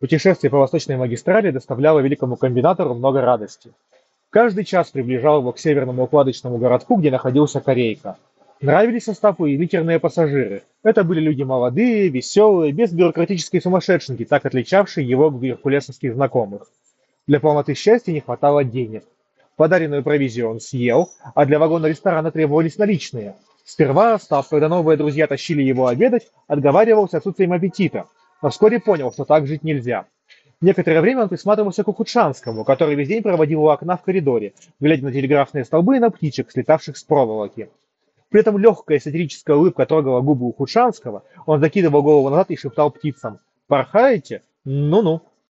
Путешествие по восточной магистрали доставляло великому комбинатору много радости. Каждый час приближал его к северному укладочному городку, где находился Корейка. Нравились составу и литерные пассажиры. Это были люди молодые, веселые, без бюрократической сумасшедшенки, так отличавшие его от геркулесовских знакомых. Для полноты счастья не хватало денег. Подаренную провизию он съел, а для вагона ресторана требовались наличные. Сперва Остап, когда новые друзья тащили его обедать, отговаривался отсутствием аппетита, но вскоре понял, что так жить нельзя. Некоторое время он присматривался к Ухудшанскому, который весь день проводил у окна в коридоре, глядя на телеграфные столбы и на птичек, слетавших с проволоки. При этом легкая сатирическая улыбка трогала губы Ухудшанского, он закидывал голову назад и шептал птицам «Порхаете? Ну-ну».